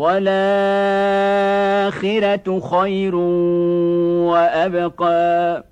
والآخرة خير وأبقى.